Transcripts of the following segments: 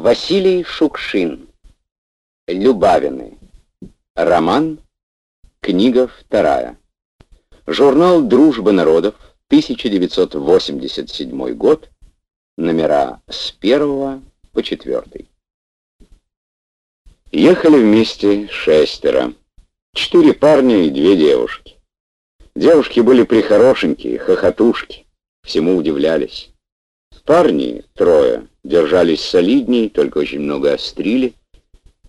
Василий Шукшин. Любавины. Роман. Книга вторая. Журнал «Дружба народов», 1987 год, номера с первого по четвертый. Ехали вместе шестеро. Четыре парня и две девушки. Девушки были прихорошенькие, хохотушки, всему удивлялись. Парни, трое, держались солидней, только очень много острили.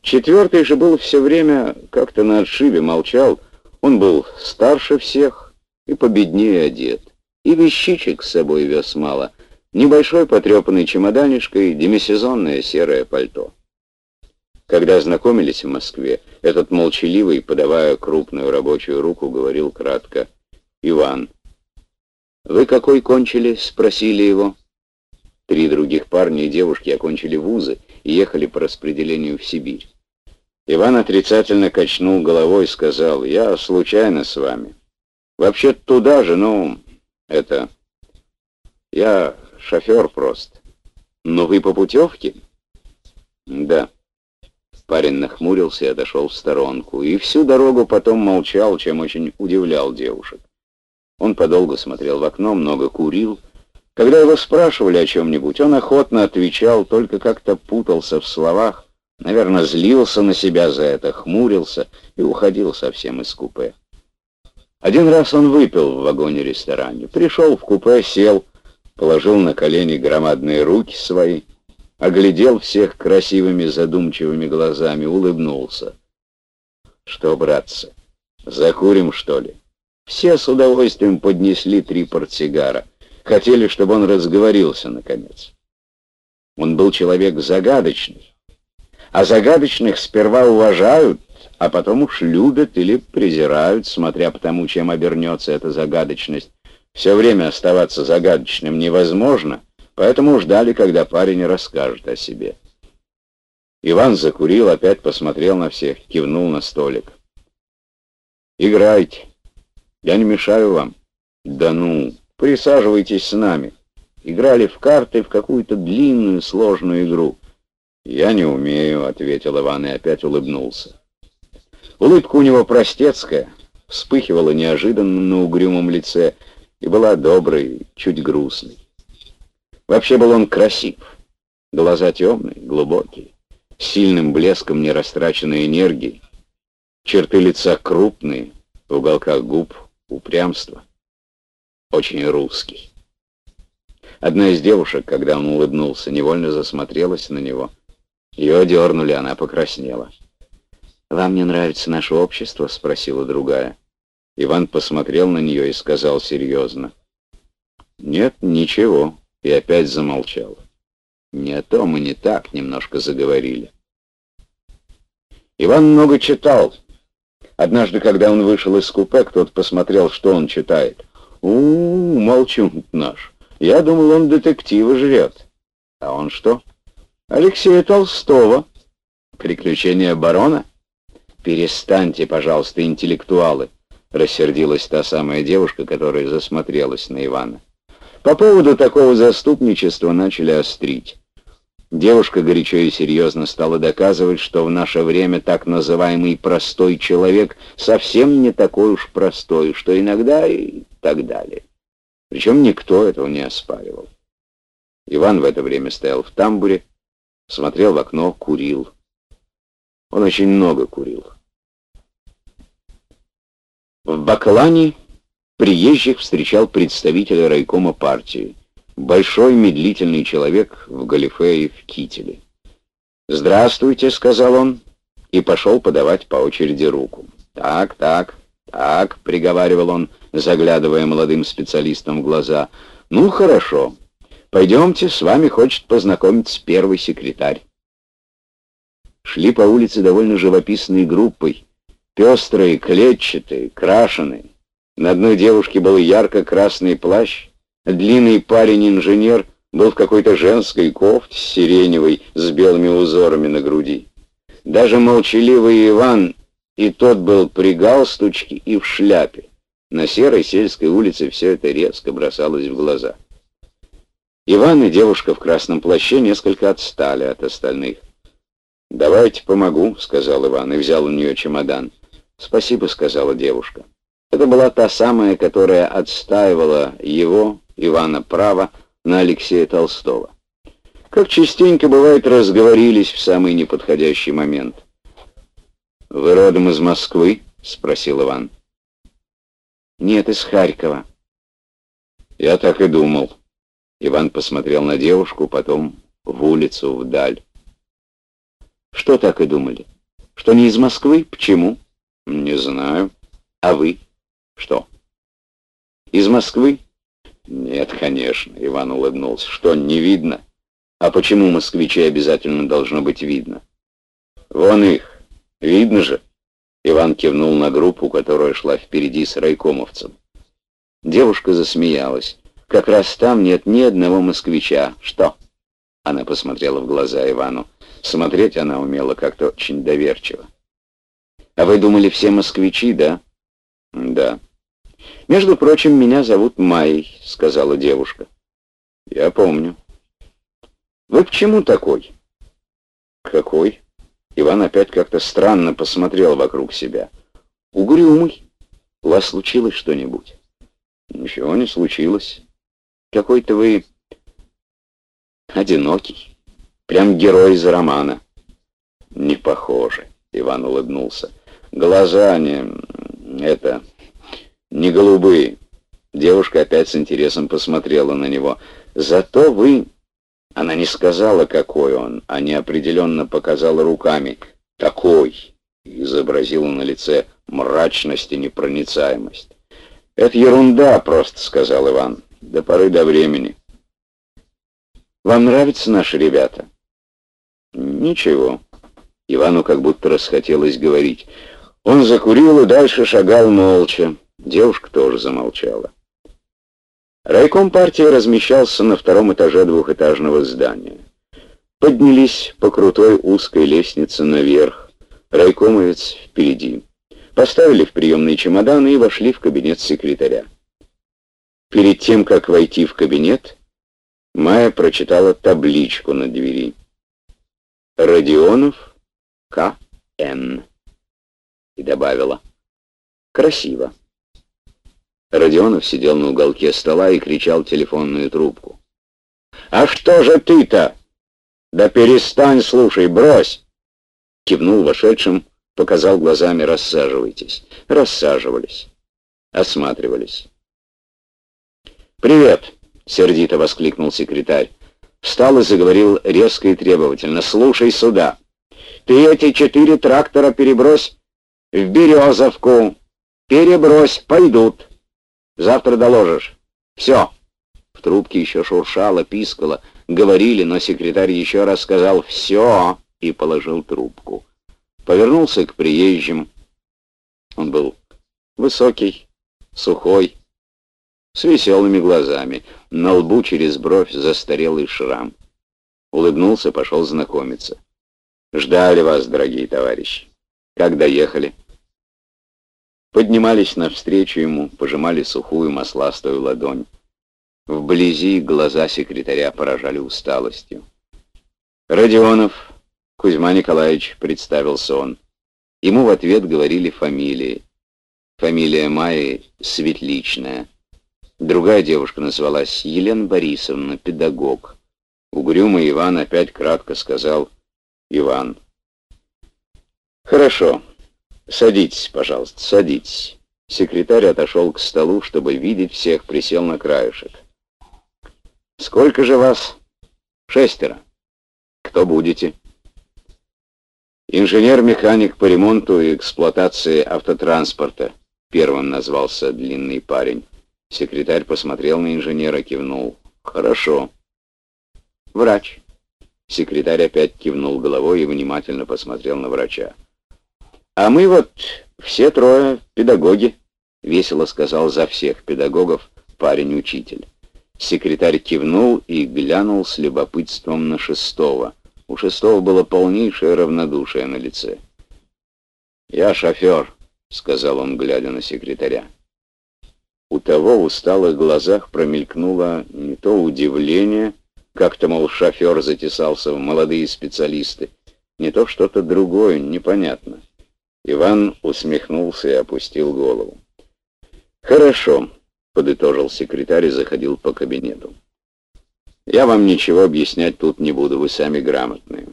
Четвертый же был все время как-то на отшибе, молчал. Он был старше всех и победнее одет. И вещичек с собой вез мало. Небольшой потрепанный чемоданишко и демисезонное серое пальто. Когда знакомились в Москве, этот молчаливый, подавая крупную рабочую руку, говорил кратко «Иван». «Вы какой кончили?» — спросили его. Три других парня и девушки окончили вузы и ехали по распределению в Сибирь. Иван отрицательно качнул головой и сказал, «Я случайно с вами. Вообще туда же, ну, это... Я шофер просто. Но вы по путевке?» «Да». Парень нахмурился и отошел в сторонку, и всю дорогу потом молчал, чем очень удивлял девушек. Он подолгу смотрел в окно, много курил, когда его спрашивали о чем-нибудь, он охотно отвечал, только как-то путался в словах, наверное, злился на себя за это, хмурился и уходил совсем из купе. Один раз он выпил в вагоне-ресторане, пришел в купе, сел, положил на колени громадные руки свои, оглядел всех красивыми задумчивыми глазами, улыбнулся. «Что, братцы, закурим, что ли?» Все с удовольствием поднесли три портсигара — хотели, чтобы он разговорился, наконец. Он был человек загадочный, а загадочных сперва уважают, а потом уж любят или презирают, смотря по тому, чем обернется эта загадочность. Все время оставаться загадочным невозможно, поэтому ждали, когда парень расскажет о себе. Иван закурил, опять посмотрел на всех, кивнул на столик. «Играйте. Я не мешаю вам». «Да ну!» Присаживайтесь с нами. Играли в карты в какую-то длинную сложную игру. Я не умею, ответил Иван и опять улыбнулся. Улыбка у него простецкая, вспыхивала неожиданно на угрюмом лице и была доброй, чуть грустной. Вообще был он красив. Глаза темные, глубокие, с сильным блеском нерастраченной энергии. Черты лица крупные, в уголках губ упрямство очень русский. Одна из девушек, когда он улыбнулся, невольно засмотрелась на него. Ее дернули, она покраснела. «Вам не нравится наше общество?» — спросила другая. Иван посмотрел на нее и сказал серьезно. «Нет, ничего», и опять замолчал. «Не о том и не так», — немножко заговорили. Иван много читал. Однажды, когда он вышел из купе, кто-то посмотрел, что он читает. У, молчун наш. Я думал, он детектива жрет. А он что? Алексея Толстого. Приключения барона? Перестаньте, пожалуйста, интеллектуалы, рассердилась та самая девушка, которая засмотрелась на Ивана. По поводу такого заступничества начали острить. Девушка горячо и серьезно стала доказывать, что в наше время так называемый простой человек совсем не такой уж простой, что иногда и так далее. Причем никто этого не оспаривал. Иван в это время стоял в тамбуре, смотрел в окно, курил. Он очень много курил. В Баклане приезжих встречал представитель райкома партии. Большой медлительный человек в галифе и в кителе. «Здравствуйте», — сказал он, и пошел подавать по очереди руку. «Так, так, так», — приговаривал он, заглядывая молодым специалистам в глаза. «Ну, хорошо. Пойдемте, с вами хочет познакомиться первый секретарь». Шли по улице довольно живописной группой, пестрые, клетчатые, крашеные. На одной девушке был ярко-красный плащ, Длинный парень-инженер был в какой-то женской кофте сиреневой с белыми узорами на груди. Даже молчаливый Иван, и тот был при галстучке и в шляпе. На серой сельской улице все это резко бросалось в глаза. Иван и девушка в красном плаще несколько отстали от остальных. «Давайте помогу», — сказал Иван и взял у нее чемодан. «Спасибо», — сказала девушка. Это была та самая, которая отстаивала его, Ивана, право на Алексея Толстого. Как частенько бывает, разговорились в самый неподходящий момент. «Вы родом из Москвы?» — спросил Иван. «Нет, из Харькова». «Я так и думал». Иван посмотрел на девушку, потом в улицу, вдаль. Что так и думали? Что не из Москвы? Почему? Не знаю. А вы? Что? Из Москвы? Нет, конечно, Иван улыбнулся. Что, не видно? А почему москвичей обязательно должно быть видно? Вон их. Видно же. Иван кивнул на группу, которая шла впереди с райкомовцем. Девушка засмеялась. Как раз там нет ни одного москвича. Что? Она посмотрела в глаза Ивану. Смотреть она умела как-то очень доверчиво. «А вы думали, все москвичи, да?» «Да». «Между прочим, меня зовут Майей», — сказала девушка. «Я помню». «Вы почему такой?» «Какой?» Иван опять как-то странно посмотрел вокруг себя. «Угрюмый. У вас случилось что-нибудь?» «Ничего не случилось. Какой-то вы одинокий. Прям герой из романа. Не похоже, Иван улыбнулся. Глаза не... это... не голубые. Девушка опять с интересом посмотрела на него. Зато вы... Она не сказала, какой он, а неопределенно показала руками. Такой. Изобразила на лице мрачность и непроницаемость. «Это ерунда просто», — сказал Иван. «До поры до времени». Вам нравятся наши ребята?» «Ничего». Ивану как будто расхотелось говорить. Он закурил и дальше шагал молча. Девушка тоже замолчала. Райком партии размещался на втором этаже двухэтажного здания. Поднялись по крутой узкой лестнице наверх. Райкомовец впереди. Поставили в приемные чемоданы и вошли в кабинет секретаря. Перед тем, как войти в кабинет, Майя прочитала табличку на двери. Родионов К.Н. И добавила. Красиво. Родионов сидел на уголке стола и кричал телефонную трубку. «А что же ты-то? Да перестань, слушай, брось!» Кивнул вошедшим, показал глазами «рассаживайтесь». Рассаживались, осматривались. «Привет!» — сердито воскликнул секретарь. Встал и заговорил резко и требовательно. «Слушай сюда. Ты эти четыре трактора перебрось в Березовку. Перебрось, пойдут. Завтра доложишь. Все». В трубке еще шуршало, пискало. Говорили, но секретарь еще раз сказал «все» и положил трубку. Повернулся к приезжим. Он был высокий, сухой, с веселыми глазами, на лбу через бровь застарелый шрам. Улыбнулся, пошел знакомиться. «Ждали вас, дорогие товарищи. Как доехали?» Поднимались навстречу ему, пожимали сухую масластую ладонь. Вблизи глаза секретаря поражали усталостью. «Родионов, Кузьма Николаевич», — представился он. Ему в ответ говорили фамилии. Фамилия Майи Светличная. Другая девушка называлась Елена Борисовна, педагог. Угрюмый Иван опять кратко сказал «Иван». «Хорошо. Садитесь, пожалуйста, садитесь». Секретарь отошел к столу, чтобы видеть всех, присел на краешек. «Сколько же вас?» «Шестеро. Кто будете?» «Инженер-механик по ремонту и эксплуатации автотранспорта», первым назвался длинный парень. Секретарь посмотрел на инженера, кивнул. «Хорошо». «Врач». Секретарь опять кивнул головой и внимательно посмотрел на врача. «А мы вот все трое педагоги», — весело сказал за всех педагогов парень-учитель. Секретарь кивнул и глянул с любопытством на шестого. У шестого было полнейшее равнодушие на лице. «Я шофер», — сказал он, глядя на секретаря. У того в усталых глазах промелькнуло не то удивление, Как-то, мол, шофер затесался в молодые специалисты. Не то что-то другое, непонятно. Иван усмехнулся и опустил голову. «Хорошо», — подытожил секретарь и заходил по кабинету. «Я вам ничего объяснять тут не буду, вы сами грамотные.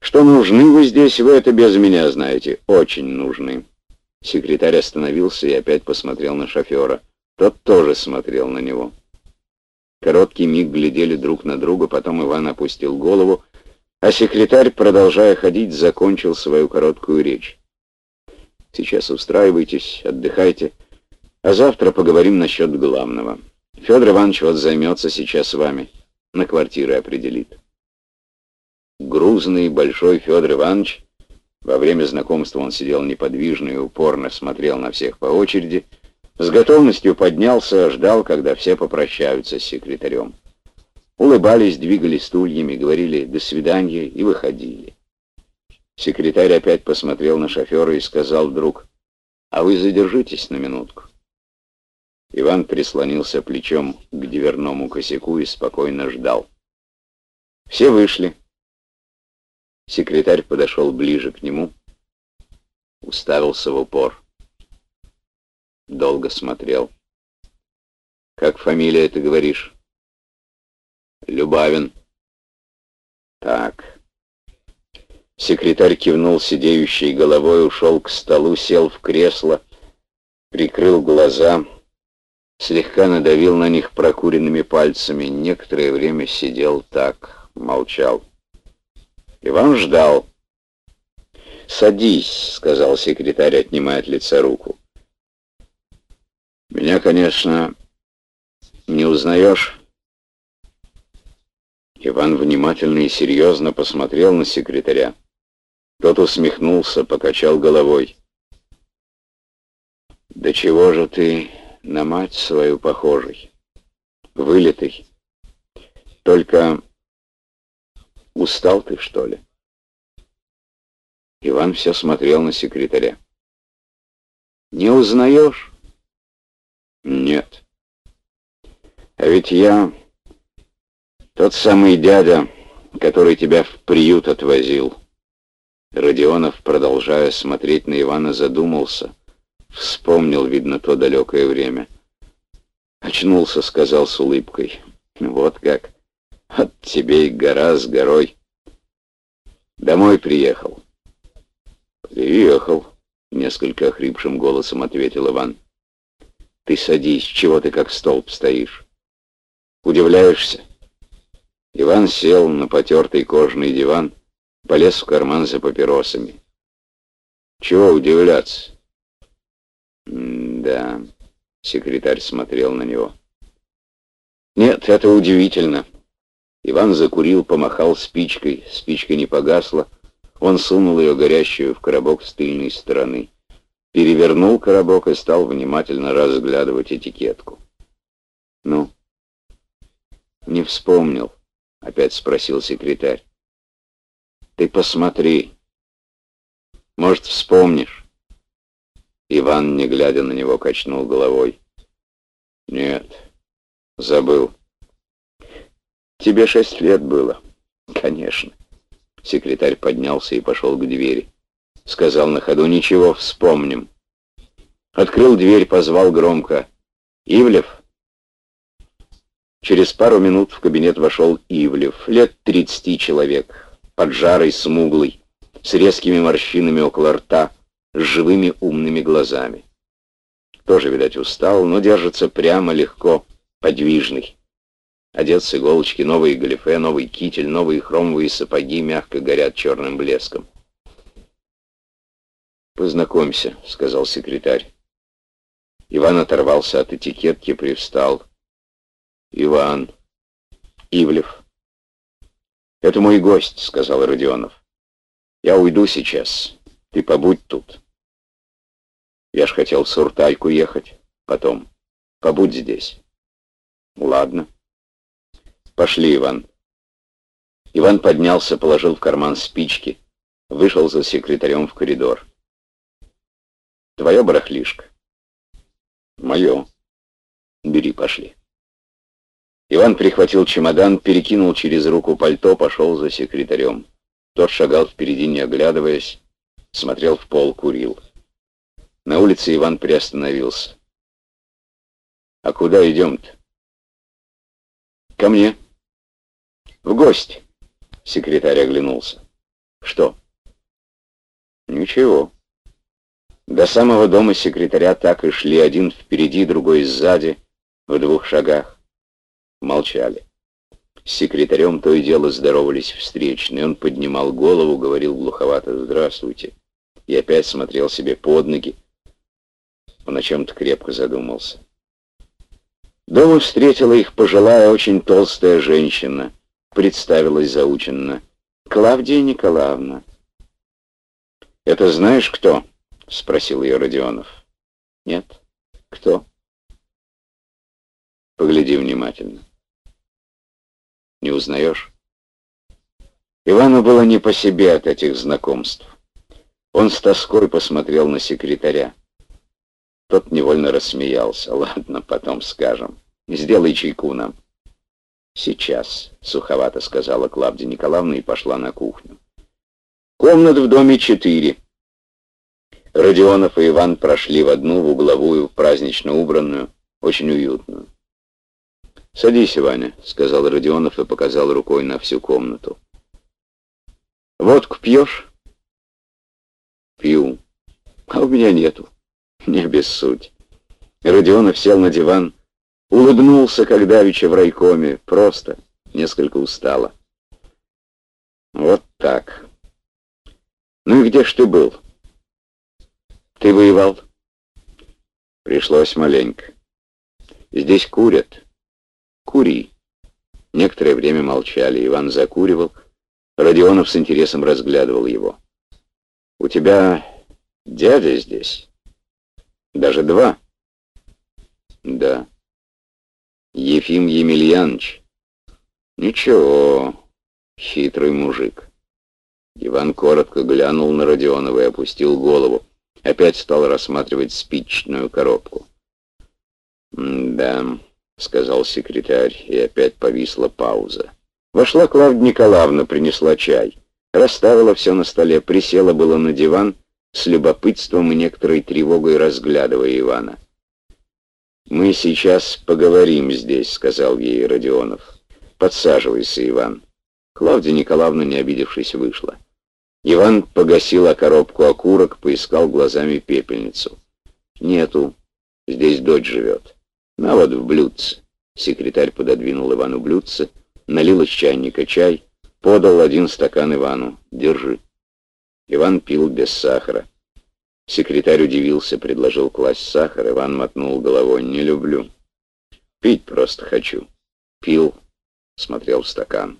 Что нужны вы здесь, вы это без меня знаете, очень нужны». Секретарь остановился и опять посмотрел на шофера. Тот тоже смотрел на него. Короткий миг глядели друг на друга, потом Иван опустил голову, а секретарь, продолжая ходить, закончил свою короткую речь. Сейчас устраивайтесь, отдыхайте, а завтра поговорим насчет главного. Федор Иванович вот займется сейчас вами, на квартиры определит. Грузный большой Федор Иванович, во время знакомства он сидел неподвижно и упорно смотрел на всех по очереди, с готовностью поднялся, ждал, когда все попрощаются с секретарем. Улыбались, двигали стульями, говорили «до свидания» и выходили. Секретарь опять посмотрел на шофера и сказал вдруг, «А вы задержитесь на минутку». Иван прислонился плечом к дверному косяку и спокойно ждал. Все вышли. Секретарь подошел ближе к нему, уставился в упор. Долго смотрел. «Как фамилия ты говоришь?» «Любавин». «Так». Секретарь кивнул сидеющей головой, ушел к столу, сел в кресло, прикрыл глаза, слегка надавил на них прокуренными пальцами. Некоторое время сидел так, молчал. Иван ждал. «Садись», — сказал секретарь, отнимая от лица руку. «Меня, конечно, не узнаешь?» Иван внимательно и серьезно посмотрел на секретаря. Тот усмехнулся, покачал головой. «Да чего же ты на мать свою похожий? Вылитый. Только устал ты, что ли?» Иван все смотрел на секретаря. «Не узнаешь?» «Нет. А ведь я тот самый дядя, который тебя в приют отвозил». Родионов, продолжая смотреть на Ивана, задумался. Вспомнил, видно, то далекое время. Очнулся, сказал с улыбкой. Вот как. От тебе и гора с горой. Домой приехал. Приехал, несколько охрипшим голосом ответил Иван. Ты садись, чего ты как столб стоишь? Удивляешься? Иван сел на потертый кожаный диван, полез в карман за папиросами. Чего удивляться? да, секретарь смотрел на него. Нет, это удивительно. Иван закурил, помахал спичкой, спичка не погасла. Он сунул ее горящую в коробок с тыльной стороны. Перевернул коробок и стал внимательно разглядывать этикетку. «Ну?» «Не вспомнил», — опять спросил секретарь. Ты посмотри. Может, вспомнишь?» Иван, не глядя на него, качнул головой. «Нет, забыл». «Тебе шесть лет было?» «Конечно». Секретарь поднялся и пошел к двери. Сказал на ходу, «Ничего, вспомним». Открыл дверь, позвал громко. «Ивлев?» Через пару минут в кабинет вошел Ивлев, лет тридцати человек поджарый, смуглый, с резкими морщинами около рта, с живыми умными глазами. Тоже, видать, устал, но держится прямо, легко, подвижный. Одет с иголочки, новые галифе, новый китель, новые хромовые сапоги мягко горят черным блеском. «Познакомься», — сказал секретарь. Иван оторвался от этикетки, привстал. «Иван. Ивлев». «Это мой гость», — сказал Родионов. «Я уйду сейчас. Ты побудь тут». «Я ж хотел в Суртайку ехать. Потом. Побудь здесь». «Ладно». «Пошли, Иван». Иван поднялся, положил в карман спички, вышел за секретарем в коридор. «Твое барахлишко?» «Мое. Бери, пошли». Иван прихватил чемодан, перекинул через руку пальто, пошел за секретарем. Тот шагал впереди, не оглядываясь, смотрел в пол, курил. На улице Иван приостановился. «А куда идем-то?» «Ко мне». «В гости», — секретарь оглянулся. «Что?» «Ничего». До самого дома секретаря так и шли, один впереди, другой сзади, в двух шагах. Молчали. С секретарем то и дело здоровались встречные. Он поднимал голову, говорил глуховато «Здравствуйте». И опять смотрел себе под ноги. Он о чем-то крепко задумался. Дома встретила их пожилая, очень толстая женщина. Представилась заученно. «Клавдия Николаевна». «Это знаешь кто?» — спросил ее Родионов. «Нет». «Кто?» «Погляди внимательно». «Не узнаешь?» Ивану было не по себе от этих знакомств. Он с тоской посмотрел на секретаря. Тот невольно рассмеялся. «Ладно, потом скажем. Сделай чайку нам». «Сейчас», — суховато сказала Клавдия Николаевна и пошла на кухню. «Комнат в доме четыре». Родионов и Иван прошли в одну, в угловую, празднично убранную, очень уютную. «Садись, Ваня», — сказал Родионов и показал рукой на всю комнату. «Водку пьешь?» «Пью. А у меня нету. Не без суть». Родионов сел на диван, улыбнулся, как давеча в райкоме, просто, несколько устало. «Вот так. Ну и где ж ты был?» «Ты воевал?» «Пришлось маленько. Здесь курят». «Кури». Некоторое время молчали. Иван закуривал. Родионов с интересом разглядывал его. «У тебя дядя здесь? Даже два?» «Да». «Ефим Емельянович». «Ничего, хитрый мужик». Иван коротко глянул на Родионова и опустил голову. Опять стал рассматривать спичную коробку. «Да...» — сказал секретарь, и опять повисла пауза. Вошла Клавдия Николаевна, принесла чай. Расставила все на столе, присела было на диван, с любопытством и некоторой тревогой разглядывая Ивана. «Мы сейчас поговорим здесь», — сказал ей Родионов. «Подсаживайся, Иван». Клавдия Николаевна, не обидевшись, вышла. Иван погасил коробку окурок, поискал глазами пепельницу. «Нету. Здесь дочь живет». «На вот в блюдце». Секретарь пододвинул Ивану блюдце, налил из чайника чай, подал один стакан Ивану. «Держи». Иван пил без сахара. Секретарь удивился, предложил класть сахар. Иван мотнул головой. «Не люблю. Пить просто хочу». Пил, смотрел в стакан.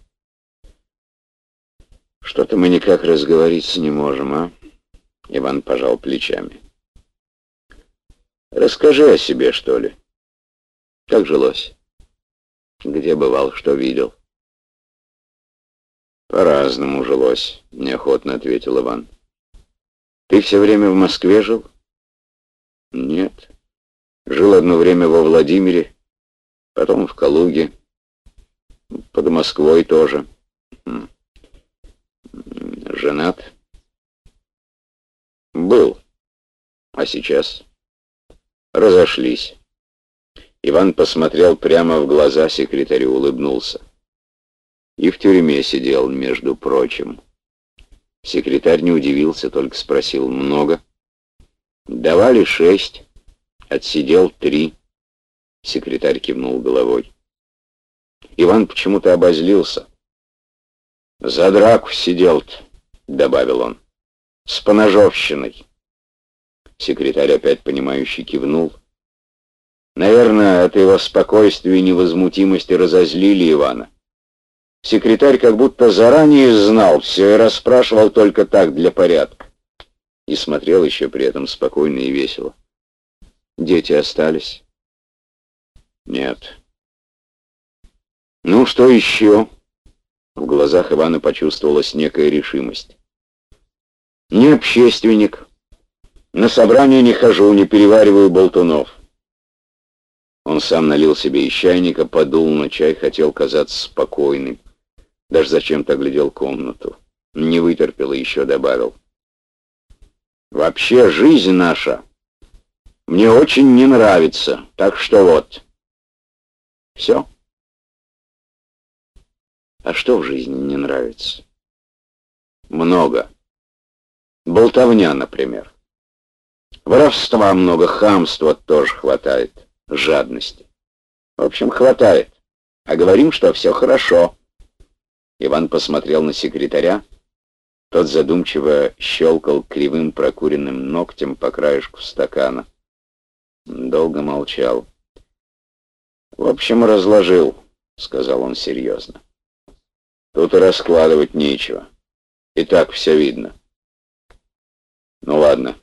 «Что-то мы никак разговориться не можем, а?» Иван пожал плечами. «Расскажи о себе, что ли?» Как жилось? Где бывал, что видел? По-разному жилось, неохотно ответил Иван. Ты все время в Москве жил? Нет. Жил одно время во Владимире, потом в Калуге, под Москвой тоже. Женат? Был. А сейчас? Разошлись. Иван посмотрел прямо в глаза секретарю, улыбнулся. И в тюрьме сидел, между прочим. Секретарь не удивился, только спросил, много? Давали шесть, отсидел три. Секретарь кивнул головой. Иван почему-то обозлился. «За драку сидел-то», — добавил он, — «с поножовщиной». Секретарь опять понимающе кивнул. Наверное, от его спокойствия и невозмутимости разозлили Ивана. Секретарь как будто заранее знал все и расспрашивал только так, для порядка. И смотрел еще при этом спокойно и весело. Дети остались? Нет. Ну, что еще? В глазах Ивана почувствовалась некая решимость. Не общественник. На собрание не хожу, не перевариваю болтунов. Он сам налил себе из чайника, подул на чай, хотел казаться спокойным. Даже зачем-то глядел комнату. Не вытерпел и еще добавил. «Вообще жизнь наша мне очень не нравится, так что вот». «Все?» «А что в жизни не нравится?» «Много. Болтовня, например. Воровства много, хамства тоже хватает, жадности. В общем, хватает. А говорим, что все хорошо». Иван посмотрел на секретаря. Тот задумчиво щелкал кривым прокуренным ногтем по краешку стакана. Долго молчал. «В общем, разложил», — сказал он серьезно. «Тут и раскладывать нечего. И так все видно». «Ну ладно»,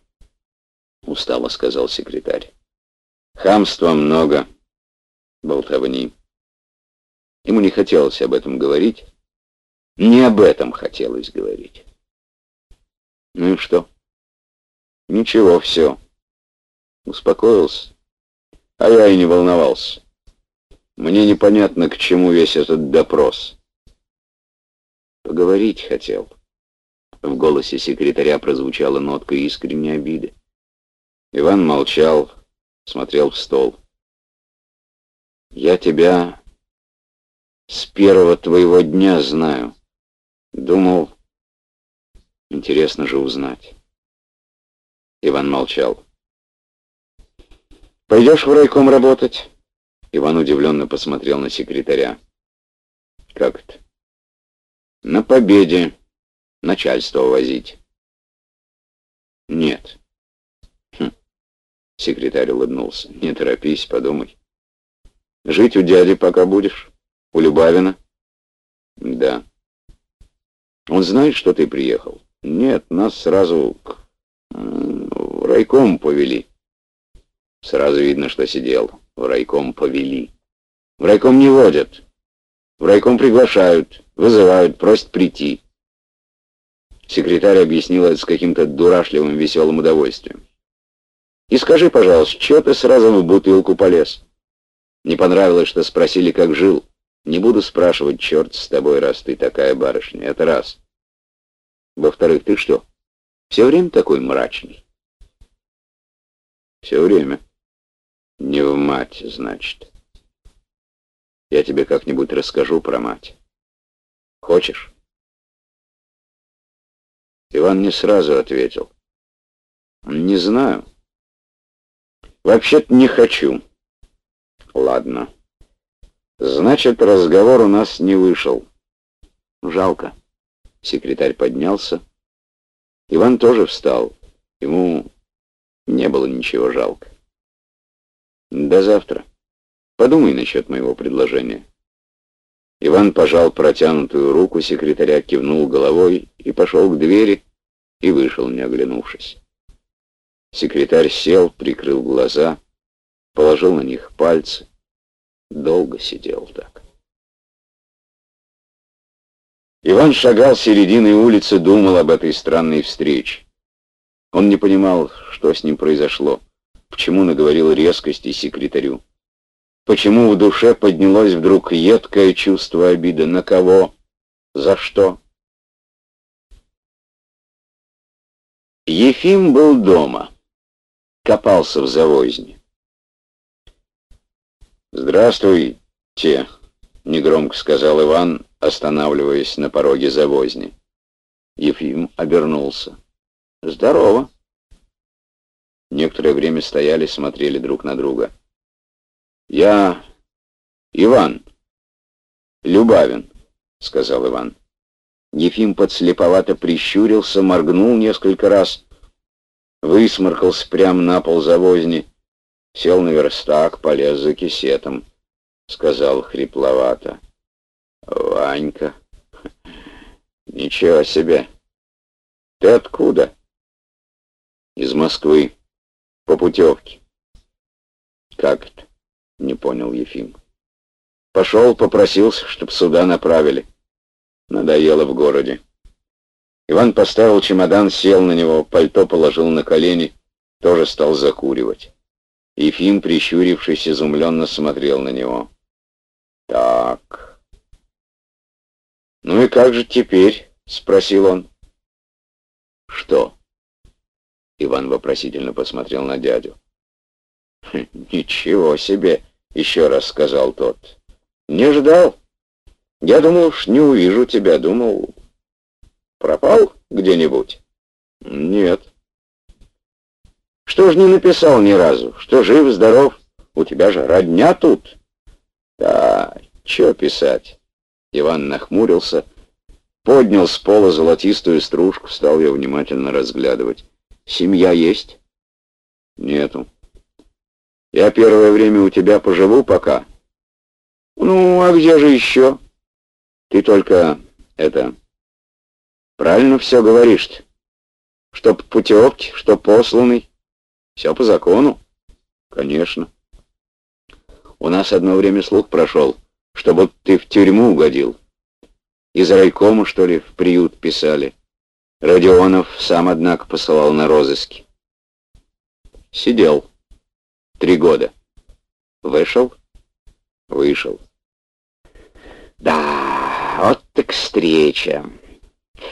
— устало сказал секретарь. «Хамства много, болтовни». Ему не хотелось об этом говорить, не об этом хотелось говорить. Ну и что? Ничего, все. Успокоился. А я и не волновался. Мне непонятно, к чему весь этот допрос. Поговорить хотел. В голосе секретаря прозвучала нотка искренней обиды. Иван молчал, смотрел в стол. «Я тебя с первого твоего дня знаю», Думал, интересно же узнать. Иван молчал. «Пойдешь в райком работать?» Иван удивленно посмотрел на секретаря. «Как это?» «На победе. Начальство возить». «Нет». Секретарь улыбнулся. «Не торопись, подумай. Жить у дяди пока будешь? У Любавина?» «Да». Он знает, что ты приехал? Нет, нас сразу к... в райком повели. Сразу видно, что сидел. В райком повели. В райком не водят. В райком приглашают, вызывают, просят прийти. Секретарь объяснил это с каким-то дурашливым веселым удовольствием. И скажи, пожалуйста, чего ты сразу в бутылку полез? Не понравилось, что спросили, как жил. Не буду спрашивать, черт с тобой, раз ты такая барышня. Это раз. Во-вторых, ты что, все время такой мрачный? Все время. Не в мать, значит. Я тебе как-нибудь расскажу про мать. Хочешь? Иван не сразу ответил. Не знаю. Вообще-то не хочу. Ладно. Значит, разговор у нас не вышел. Жалко. Секретарь поднялся. Иван тоже встал. Ему не было ничего жалко. До завтра. Подумай насчет моего предложения. Иван пожал протянутую руку секретаря, кивнул головой и пошел к двери и вышел, не оглянувшись. Секретарь сел, прикрыл глаза, положил на них пальцы долго сидел так. Иван шагал серединой улицы, думал об этой странной встрече. Он не понимал, что с ним произошло, почему наговорил резкости секретарю. Почему в душе поднялось вдруг едкое чувство обиды? На кого? За что? Ефим был дома, копался в завозне. «Здравствуйте», — негромко сказал Иван, останавливаясь на пороге завозни. Ефим обернулся. «Здорово». Некоторое время стояли, смотрели друг на друга. «Я Иван. Любавин», — сказал Иван. Ефим подслеповато прищурился, моргнул несколько раз, высморкался прямо на пол завозни Сел на верстак, полез за кисетом. Сказал хрипловато. «Ванька, ничего себе! Ты откуда?» «Из Москвы. По путевке». «Как это?» — не понял Ефим. «Пошел, попросился, чтоб сюда направили. Надоело в городе». Иван поставил чемодан, сел на него, пальто положил на колени, тоже стал закуривать. Ефим, прищурившись, изумленно смотрел на него. «Так...» «Ну и как же теперь?» — спросил он. «Что?» Иван вопросительно посмотрел на дядю. «Хм, «Ничего себе!» — еще раз сказал тот. «Не ждал. Я думал, уж не увижу тебя. Думал, пропал где-нибудь?» «Нет». «Что ж не написал ни разу? Что жив, здоров? У тебя же родня тут». «Да, что писать?» Иван нахмурился, поднял с пола золотистую стружку, стал ее внимательно разглядывать. «Семья есть?» «Нету». «Я первое время у тебя поживу пока». «Ну, а где же еще?» «Ты только, это, правильно все говоришь-то? Чтоб путевки, чтоб посланный. Все по закону?» «Конечно». «У нас одно время слух прошел, чтобы ты в тюрьму угодил. Из райкома, что ли, в приют писали. Родионов сам, однако, посылал на розыски. Сидел. Три года. Вышел? Вышел. Да, вот так встреча.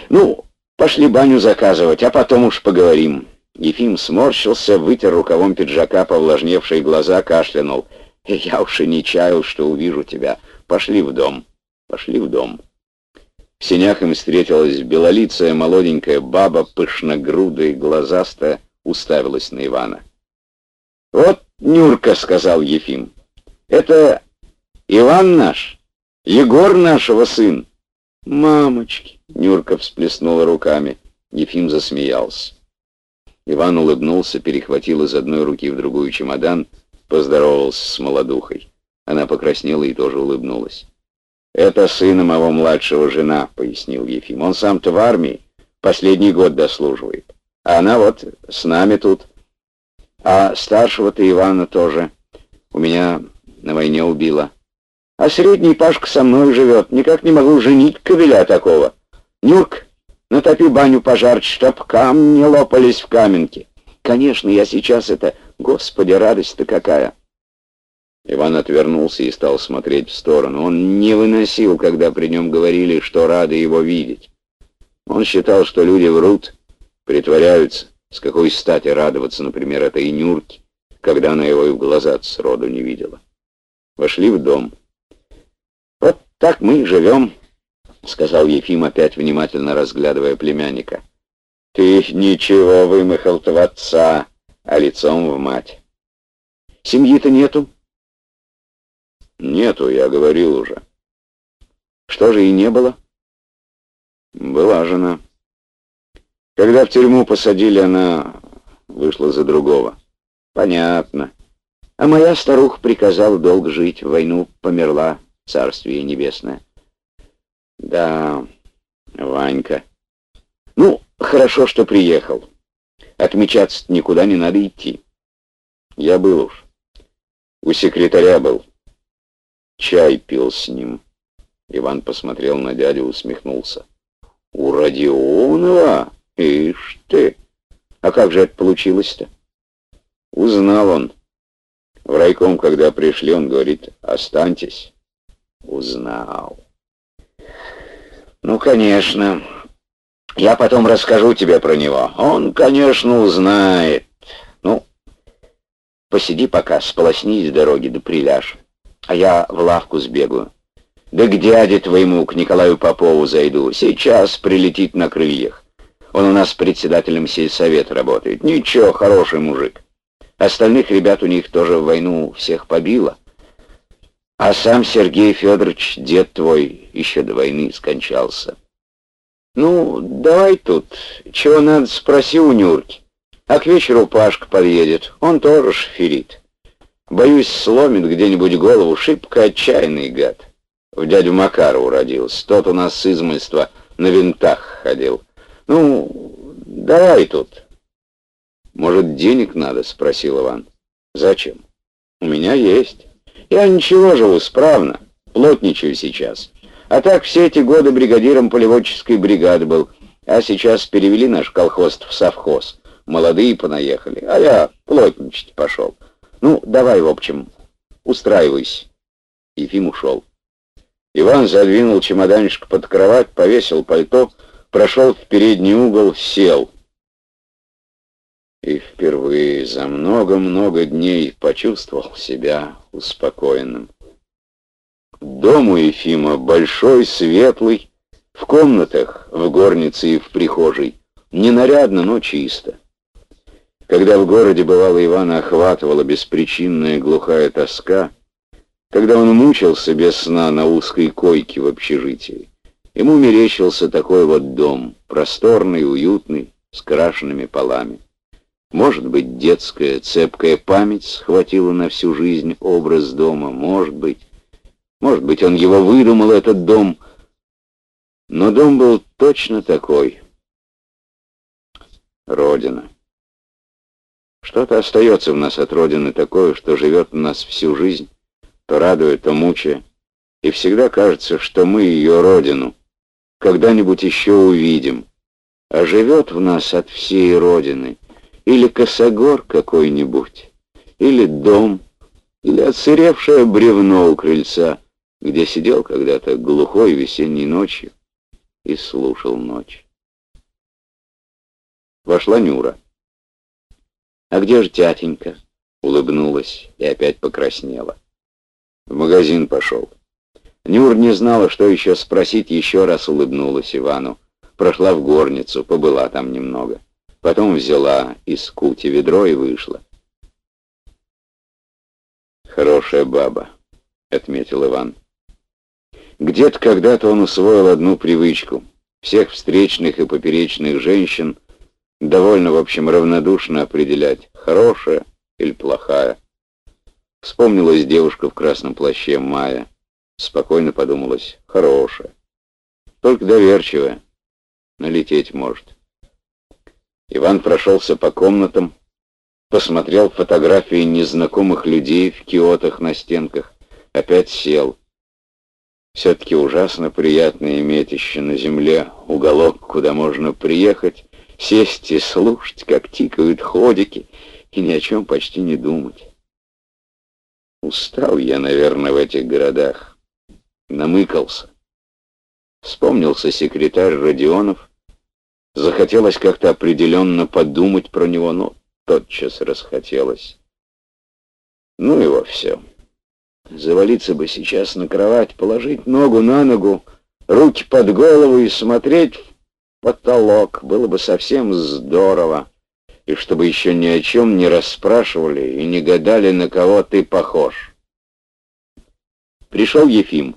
Ну, пошли баню заказывать, а потом уж поговорим. Ефим сморщился, вытер рукавом пиджака повлажневшие глаза, кашлянул. Я уж и не чаял, что увижу тебя. Пошли в дом. Пошли в дом. В синях им встретилась белолицая молоденькая баба, пышногрудая глазастая, уставилась на Ивана. «Вот Нюрка», — сказал Ефим, — «это Иван наш, Егор нашего сын». «Мамочки!» — Нюрка всплеснула руками. Ефим засмеялся. Иван улыбнулся, перехватил из одной руки в другую чемодан, поздоровался с молодухой. Она покраснела и тоже улыбнулась. «Это сына моего младшего жена», — пояснил Ефим. «Он сам-то в армии, последний год дослуживает. А она вот с нами тут. А старшего-то Ивана тоже у меня на войне убила. А средний Пашка со мной живет. Никак не могу женить кобеля такого. Нюрк, натопи баню пожарче, чтоб камни лопались в каменке. Конечно, я сейчас это... Господи, радость-то какая!» Иван отвернулся и стал смотреть в сторону. Он не выносил, когда при нем говорили, что рады его видеть. Он считал, что люди врут, притворяются. С какой стати радоваться, например, этой Нюрке, когда она его и в глаза сроду не видела. Вошли в дом. «Вот так мы и живем», — сказал Ефим, опять внимательно разглядывая племянника. «Ты ничего вымахал-то отца, а лицом в мать». «Семьи-то нету?» Нету, я говорил уже. Что же и не было? Была жена. Когда в тюрьму посадили, она вышла за другого. Понятно. А моя старуха приказала долго жить, в войну померла, царствие небесное. Да, Ванька. Ну, хорошо, что приехал. Отмечаться никуда не надо идти. Я был уж. У секретаря был. Чай пил с ним. Иван посмотрел на дядю, усмехнулся. У Родионова? Ишь ты! А как же это получилось-то? Узнал он. В райком, когда пришли, он говорит, останьтесь. Узнал. Ну, конечно. Я потом расскажу тебе про него. Он, конечно, узнает. Ну, посиди пока, сполоснись с дороги, да приляжь а я в лавку сбегаю. Да к дяде твоему, к Николаю Попову зайду. Сейчас прилетит на крыльях. Он у нас председателем сельсовета работает. Ничего, хороший мужик. Остальных ребят у них тоже в войну всех побило. А сам Сергей Федорович, дед твой, еще до войны скончался. Ну, давай тут, чего надо, спроси у Нюрки. А к вечеру Пашка подъедет, он тоже шоферит. Боюсь, сломит где-нибудь голову шибко отчаянный гад. В дядю Макару родился. Тот у нас с измольства на винтах ходил. Ну, давай тут. Может, денег надо? Спросил Иван. Зачем? У меня есть. Я ничего живу справно. Плотничаю сейчас. А так все эти годы бригадиром полеводческой бригады был. А сейчас перевели наш колхоз в совхоз. Молодые понаехали. А я плотничать пошел. Ну, давай, в общем, устраивайся. Ефим ушел. Иван задвинул чемоданчик под кровать, повесил пальто, прошел в передний угол, сел. И впервые за много-много дней почувствовал себя успокоенным. Дом у Ефима большой, светлый, в комнатах, в горнице и в прихожей. Не нарядно, но чисто. Когда в городе бывало Ивана охватывала беспричинная глухая тоска, когда он мучился без сна на узкой койке в общежитии, ему мерещился такой вот дом, просторный, уютный, с крашенными полами. Может быть, детская цепкая память схватила на всю жизнь образ дома, может быть. Может быть, он его выдумал, этот дом. Но дом был точно такой. Родина. Что-то остается в нас от Родины такое, что живет в нас всю жизнь, то радует, то мучая. И всегда кажется, что мы ее Родину когда-нибудь еще увидим. А живет в нас от всей Родины или косогор какой-нибудь, или дом, или отсыревшее бревно у крыльца, где сидел когда-то глухой весенней ночью и слушал ночь. Вошла Нюра. «А где же тятенька?» Улыбнулась и опять покраснела. В магазин пошел. Нюр не знала, что еще спросить, еще раз улыбнулась Ивану. Прошла в горницу, побыла там немного. Потом взяла из кути ведро и вышла. «Хорошая баба», — отметил Иван. Где-то когда-то он усвоил одну привычку. Всех встречных и поперечных женщин довольно, в общем, равнодушно определять, хорошая или плохая. Вспомнилась девушка в красном плаще Майя. Спокойно подумалось, хорошая. Только доверчивая. Налететь может. Иван прошелся по комнатам, посмотрел фотографии незнакомых людей в киотах на стенках, опять сел. Все-таки ужасно приятно иметь еще на земле уголок, куда можно приехать, сесть и слушать, как тикают ходики, и ни о чем почти не думать. Устал я, наверное, в этих городах. Намыкался. Вспомнился секретарь Родионов, Захотелось как-то определенно подумать про него, но тотчас расхотелось. Ну его все. Завалиться бы сейчас на кровать, положить ногу на ногу, руки под голову и смотреть в потолок. Было бы совсем здорово. И чтобы еще ни о чем не расспрашивали и не гадали, на кого ты похож. Пришел Ефим.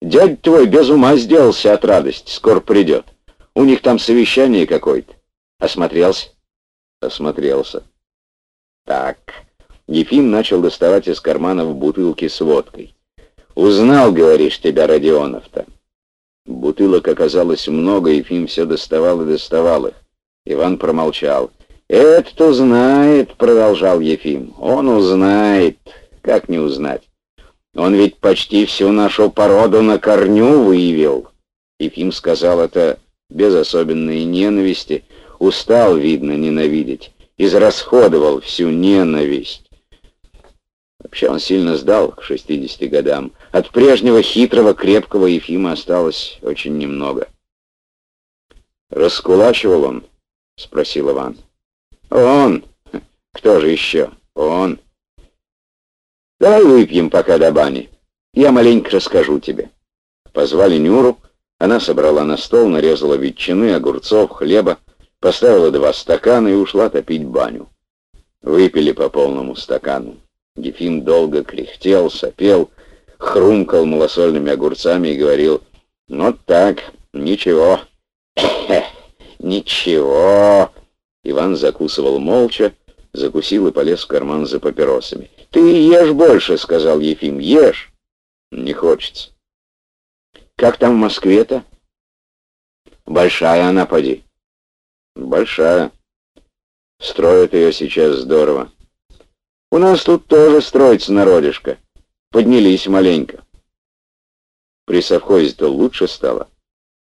Дядь твой без ума сделался от радости, скоро придет. У них там совещание какое-то. Осмотрелся? Осмотрелся. Так. Ефим начал доставать из карманов бутылки с водкой. «Узнал, говоришь, тебя Родионов-то». Бутылок оказалось много, Ефим все доставал и доставал их. Иван промолчал. «Этот узнает», — продолжал Ефим. «Он узнает. Как не узнать? Он ведь почти всю нашу породу на корню выявил». Ефим сказал это без особенной ненависти, устал, видно, ненавидеть, израсходовал всю ненависть. Вообще он сильно сдал к 60 годам. От прежнего хитрого, крепкого Ефима осталось очень немного. «Раскулачивал он?» — спросил Иван. «Он! Кто же еще? Он!» «Давай выпьем пока до бани. Я маленько расскажу тебе». Позвали Нюру, она собрала на стол, нарезала ветчины, огурцов, хлеба, поставила два стакана и ушла топить баню. Выпили по полному стакану. Ефим долго кряхтел, сопел, хрумкал малосольными огурцами и говорил, «Вот так, ничего, ничего». Иван закусывал молча, закусил и полез в карман за папиросами. «Ты ешь больше», — сказал Ефим, — «ешь». «Не хочется». Как там в Москве-то? Большая она, поди. Большая. Строят ее сейчас здорово. У нас тут тоже строится народишко. Поднялись маленько. При совхозе-то лучше стало.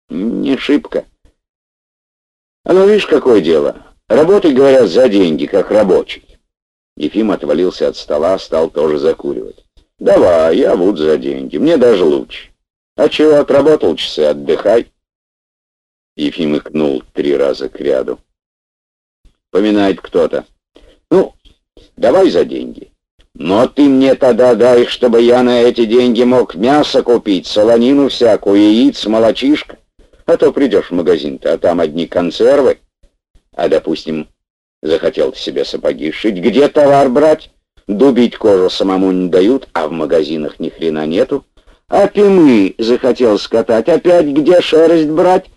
Не шибко. А ну, видишь, какое дело. Работай, говорят, за деньги, как рабочий. Ефим отвалился от стола, стал тоже закуривать. «Давай, я буду за деньги, мне даже лучше. А чего отработал часы, отдыхай». Ефим икнул три раза к ряду. Поминает кто-то. «Ну, давай за деньги. Но ты мне тогда дай, чтобы я на эти деньги мог мясо купить, солонину всякую, яиц, молочишко. А то придешь в магазин-то, а там одни консервы. А, допустим, захотел себе сапоги шить, где товар брать? Дубить кожу самому не дают, а в магазинах ни хрена нету. А пимы захотел скатать, опять где шерсть брать?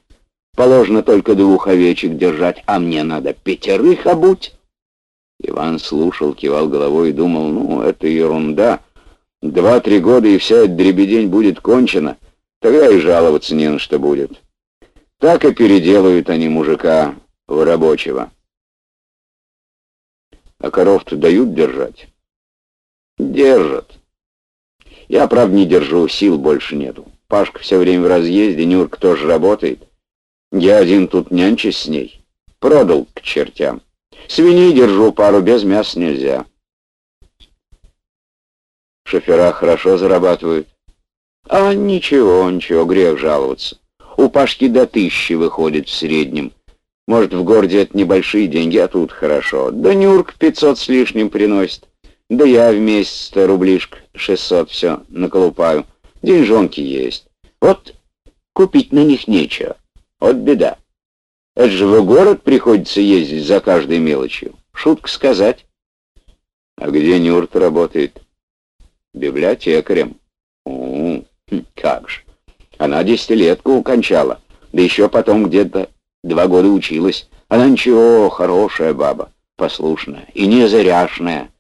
Положено только двух овечек держать, а мне надо пятерых обуть. Иван слушал, кивал головой и думал, ну, это ерунда. Два-три года, и вся эта дребедень будет кончена. Тогда и жаловаться не на что будет. Так и переделают они мужика в рабочего. А коров-то дают держать? Держат. Я, правда, не держу, сил больше нету. Пашка все время в разъезде, Нюрка тоже работает. Я один тут нянчусь с ней. Продал к чертям. Свиней держу пару, без мяса нельзя. Шофера хорошо зарабатывают. А ничего, ничего, грех жаловаться. У Пашки до тысячи выходит в среднем. Может, в городе это небольшие деньги, а тут хорошо. Да Нюрк пятьсот с лишним приносит. Да я в месяц-то рублишк шестьсот все наколупаю. Деньжонки есть. Вот купить на них нечего. Вот беда. Это же в город приходится ездить за каждой мелочью. Шутка сказать. А где Нюрт работает? Библиотекарем. У, хм, как же. Она десятилетку укончала. Да еще потом где-то два года училась. Она ничего, хорошая баба, послушная и незаряшная.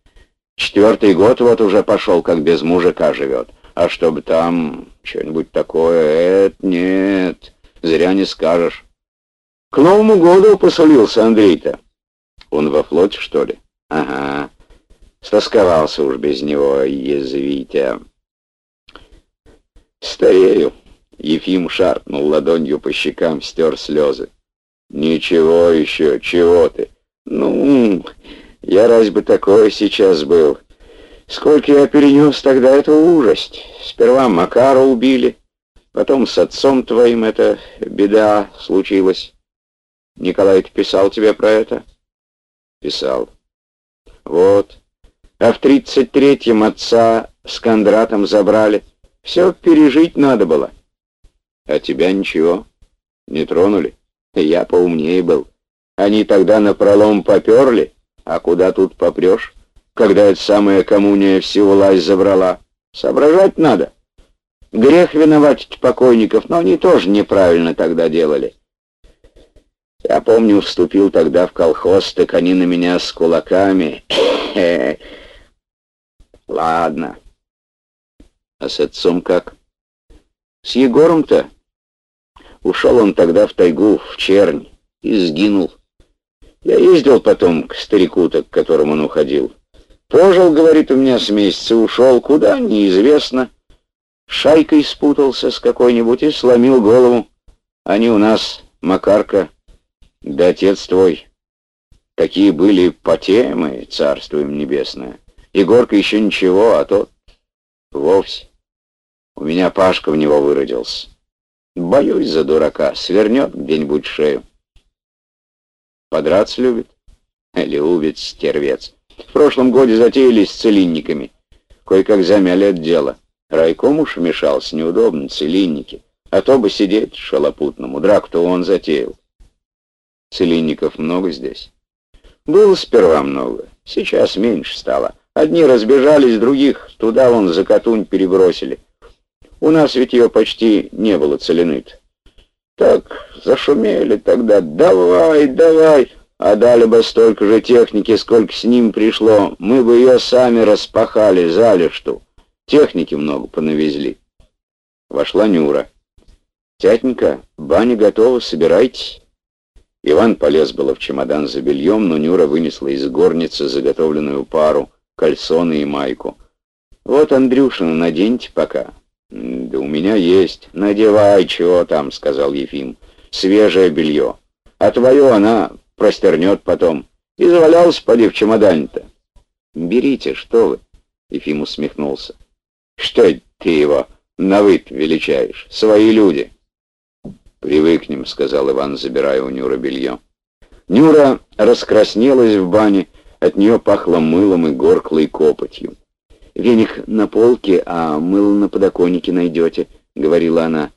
Четвертый год вот уже пошел, как без мужика живет. А чтобы там что-нибудь такое, это нет, зря не скажешь. К Новому году посолился Андрей-то. Он во флоте, что ли? Ага. Стосковался уж без него, язвитя. Старею. Ефим шарпнул ладонью по щекам, стер слезы. Ничего еще, чего ты? Ну, я разве бы такое сейчас был? Сколько я перенес тогда эту ужасть. Сперва Макара убили, потом с отцом твоим эта беда случилась. Николай писал тебе про это? Писал. Вот. А в тридцать третьем отца с Кондратом забрали. Все пережить надо было. А тебя ничего. Не тронули. Я поумнее был. Они тогда на пролом поперли, а куда тут попрешь, когда эта самая коммуния всю власть забрала? Соображать надо. Грех виноватить покойников, но они тоже неправильно тогда делали. Я помню, вступил тогда в колхоз, так они на меня с кулаками. Ладно. А с отцом как? С Егором-то? Ушел он тогда в тайгу, в чернь, и сгинул. Я ездил потом к старику-то, к которому он уходил. Пожил, говорит, у меня с месяца, ушел, куда, неизвестно. Шайкой спутался с какой-нибудь и сломил голову. Они у нас, Макарка, да отец твой, такие были потемы, царство им небесное. Егорка еще ничего, а тот вовсе. У меня Пашка в него выродился. Боюсь за дурака, свернет где-нибудь шею. Подраться любит? Любит стервец. В прошлом годе затеялись с целинниками. Кое-как замяли от дела. Райком уж вмешался, неудобно, целинники. А то бы сидеть шалопутному, драку-то он затеял. Целинников много здесь? Было сперва много, сейчас меньше стало. Одни разбежались, других туда вон за Катунь перебросили. У нас ведь ее почти не было целеныть. Так зашумели тогда, давай, давай, а дали бы столько же техники, сколько с ним пришло, мы бы ее сами распахали, залежту. Техники много понавезли. Вошла Нюра. «Тятенька, баня готова, собирайтесь». Иван полез было в чемодан за бельем, но Нюра вынесла из горницы заготовленную пару, кальсоны и майку. «Вот, Андрюшина, наденьте пока». «Да у меня есть. Надевай, чего там», — сказал Ефим. «Свежее белье. А твое она простернет потом. И завалялся, поди, в чемодане-то». «Берите, что вы!» — Ефим усмехнулся. «Что ты его на вид величаешь? Свои люди!» «Привыкнем», — сказал Иван, забирая у Нюра белье. Нюра раскраснелась в бане, от нее пахло мылом и горклой копотью. «Веник на полке, а мыло на подоконнике найдете», — говорила она.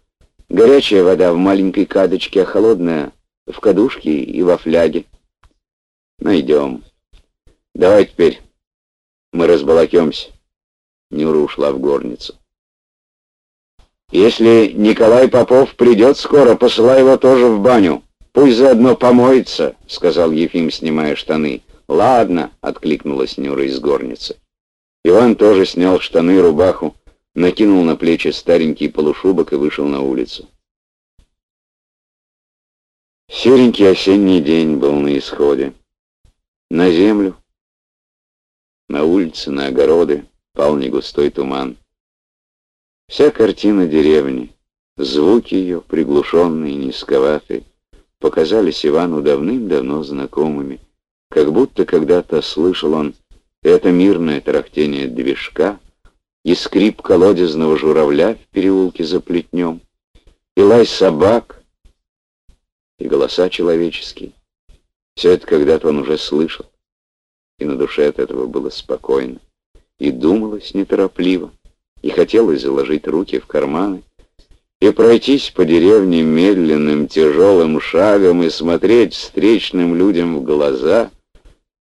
«Горячая вода в маленькой кадочке, а холодная в кадушке и во фляге». «Найдем. Давай теперь мы разбалакемся». Нюра ушла в горницу. «Если Николай Попов придет скоро, посылай его тоже в баню. Пусть заодно помоется», — сказал Ефим, снимая штаны. «Ладно», — откликнулась Нюра из горницы. Иван тоже снял штаны и рубаху, накинул на плечи старенький полушубок и вышел на улицу. Серенький осенний день был на исходе. На землю, на улице, на огороды пал негустой туман. Вся картина деревни, звуки ее, приглушенные, низковатые, показались Ивану давным-давно знакомыми, как будто когда-то слышал он это мирное тарахтение движка и скрип колодезного журавля в переулке за плетнем, и лай собак, и голоса человеческие. Все это когда-то он уже слышал, и на душе от этого было спокойно, и думалось неторопливо, и хотелось заложить руки в карманы, и пройтись по деревне медленным тяжелым шагом и смотреть встречным людям в глаза —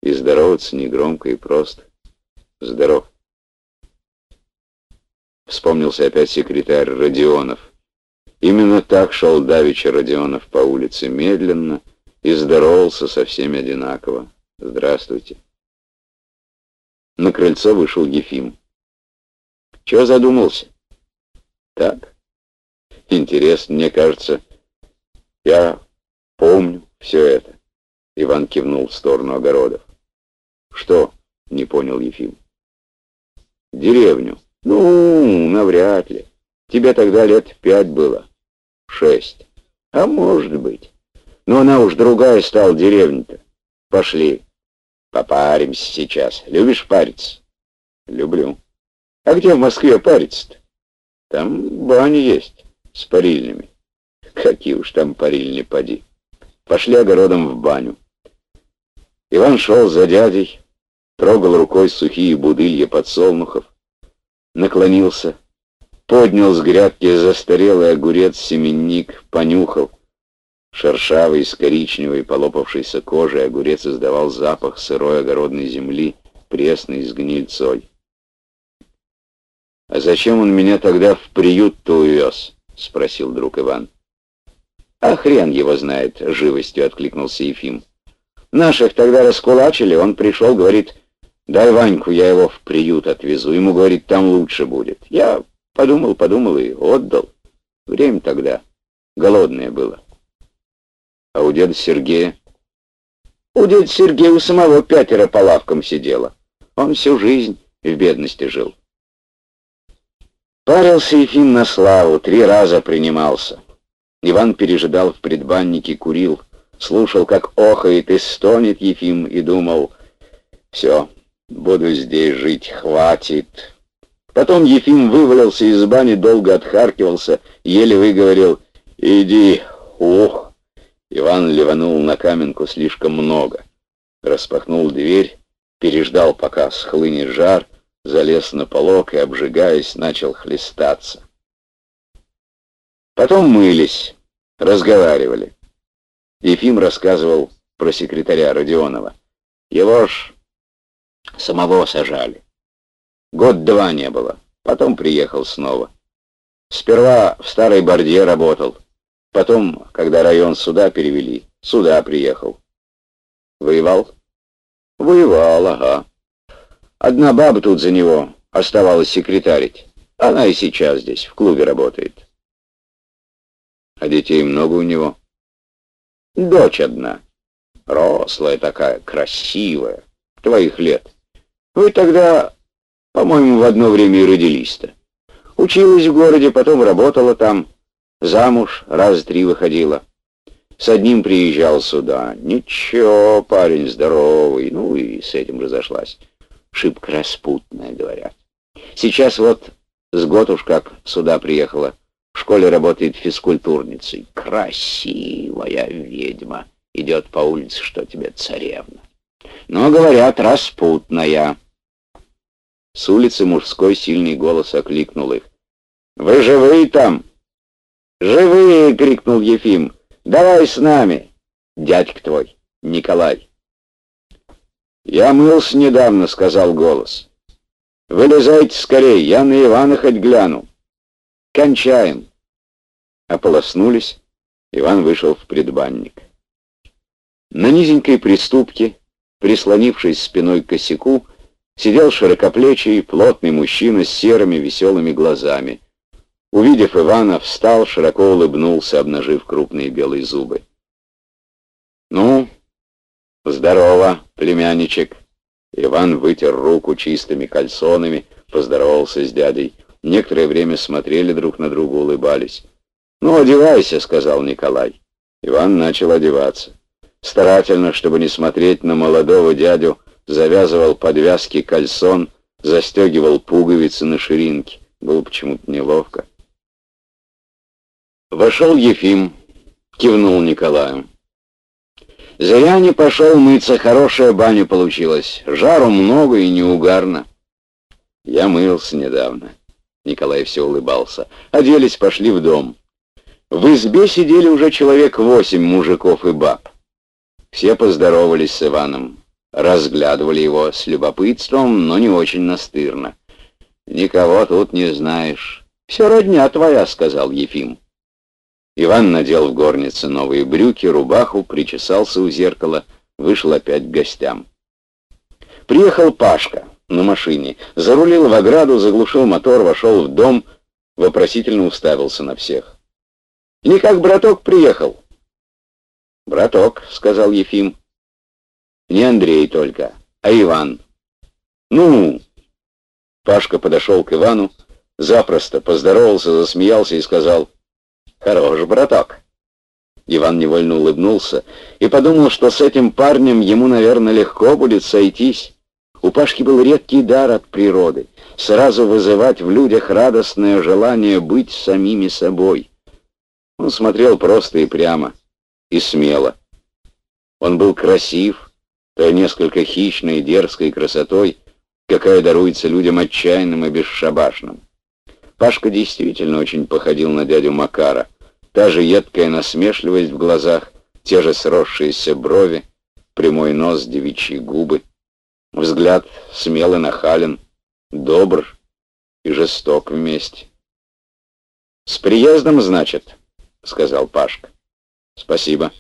и здороваться негромко и просто. Здоров. Вспомнился опять секретарь Родионов. Именно так шел Давича Родионов по улице медленно и здоровался со всеми одинаково. Здравствуйте. На крыльцо вышел Ефим. Чего задумался? Так. Интересно, мне кажется, я помню все это. Иван кивнул в сторону огородов. «Что?» — не понял Ефим. «Деревню. Ну, навряд ли. Тебе тогда лет пять было. Шесть. А может быть. Но она уж другая стала деревня-то. Пошли. Попаримся сейчас. Любишь париться?» «Люблю. А где в Москве париться-то?» «Там бани есть с парильными». «Какие уж там парильни, поди». Пошли огородом в баню. Иван шел за дядей, трогал рукой сухие будылья подсолнухов, наклонился, поднял с грядки застарелый огурец-семенник, понюхал. Шершавый, с коричневой, полопавшейся кожей, огурец издавал запах сырой огородной земли, пресной с гнильцой. «А зачем он меня тогда в приют-то увез?» — спросил друг Иван. «А хрен его знает», — живостью откликнулся Ефим. «Наших тогда раскулачили, он пришел, говорит, Дай Ваньку, я его в приют отвезу. Ему, говорит, там лучше будет. Я подумал, подумал и отдал. Время тогда голодное было. А у деда Сергея? У деда Сергея у самого пятеро по лавкам сидело. Он всю жизнь в бедности жил. Парился Ефим на славу, три раза принимался. Иван пережидал в предбаннике, курил, слушал, как охает и стонет Ефим, и думал, все, Буду здесь жить, хватит. Потом Ефим вывалился из бани, долго отхаркивался, еле выговорил «Иди, ух!» Иван ливанул на каменку слишком много. Распахнул дверь, переждал, пока схлынет жар, залез на полок и, обжигаясь, начал хлестаться. Потом мылись, разговаривали. Ефим рассказывал про секретаря Родионова. Его ж Самого сажали. Год-два не было. Потом приехал снова. Сперва в Старой Борде работал. Потом, когда район суда перевели, сюда приехал. Воевал? Воевал, ага. Одна баба тут за него оставалась секретарить. Она и сейчас здесь, в клубе работает. А детей много у него? Дочь одна. Рослая такая, красивая, твоих лет. Вы тогда, по-моему, в одно время и родились-то. Училась в городе, потом работала там, замуж раз три выходила. С одним приезжал сюда. Ничего, парень здоровый. Ну и с этим разошлась. Шибко распутная, говорят. Сейчас вот с год уж как сюда приехала. В школе работает физкультурницей. Красивая ведьма. Идет по улице, что тебе царевна. Но, говорят, распутная. С улицы мужской сильный голос окликнул их. «Вы живые там?» «Живые!» — крикнул Ефим. «Давай с нами!» «Дядька твой, Николай!» «Я мылся недавно», — сказал голос. «Вылезайте скорее, я на Ивана хоть гляну». «Кончаем». Ополоснулись, Иван вышел в предбанник. На низенькой приступке, прислонившись спиной к косяку, сидел широкоплечий, плотный мужчина с серыми веселыми глазами. Увидев Ивана, встал, широко улыбнулся, обнажив крупные белые зубы. «Ну, здорово, племянничек!» Иван вытер руку чистыми кальсонами, поздоровался с дядей. Некоторое время смотрели друг на друга, улыбались. «Ну, одевайся», — сказал Николай. Иван начал одеваться. Старательно, чтобы не смотреть на молодого дядю, завязывал подвязки кальсон, застегивал пуговицы на ширинке. Было почему-то неловко. Вошел Ефим, кивнул Николаю. Зря не пошел мыться, хорошая баня получилась. Жару много и неугарно. Я мылся недавно. Николай все улыбался. Оделись, пошли в дом. В избе сидели уже человек восемь мужиков и баб. Все поздоровались с Иваном, разглядывали его с любопытством, но не очень настырно. «Никого тут не знаешь. Все родня твоя», — сказал Ефим. Иван надел в горнице новые брюки, рубаху, причесался у зеркала, вышел опять к гостям. Приехал Пашка на машине, зарулил в ограду, заглушил мотор, вошел в дом, вопросительно уставился на всех. «Не как браток приехал?» «Браток», — сказал Ефим. «Не Андрей только, а Иван». «Ну?» Пашка подошел к Ивану, запросто поздоровался, засмеялся и сказал, «Хорош, браток». Иван невольно улыбнулся и подумал, что с этим парнем ему, наверное, легко будет сойтись. У Пашки был редкий дар от природы — сразу вызывать в людях радостное желание быть самими собой. Он смотрел просто и прямо — и смело. Он был красив, той несколько хищной и дерзкой красотой, какая даруется людям отчаянным и бесшабашным. Пашка действительно очень походил на дядю Макара. Та же едкая насмешливость в глазах, те же сросшиеся брови, прямой нос, девичьи губы. Взгляд смелый нахален, добр и жесток вместе. «С приездом, значит?» — сказал Пашка. «Спасибо».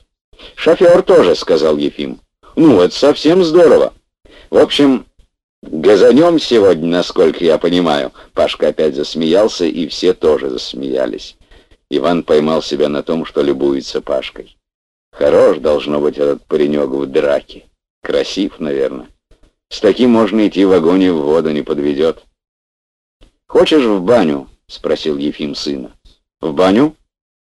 «Шофер тоже», — сказал Ефим. «Ну, это совсем здорово. В общем, газанем сегодня, насколько я понимаю». Пашка опять засмеялся, и все тоже засмеялись. Иван поймал себя на том, что любуется Пашкой. Хорош должно быть этот паренек в драке. Красив, наверное. С таким можно идти в огонь и в воду не подведет. «Хочешь в баню?» — спросил Ефим сына. «В баню?»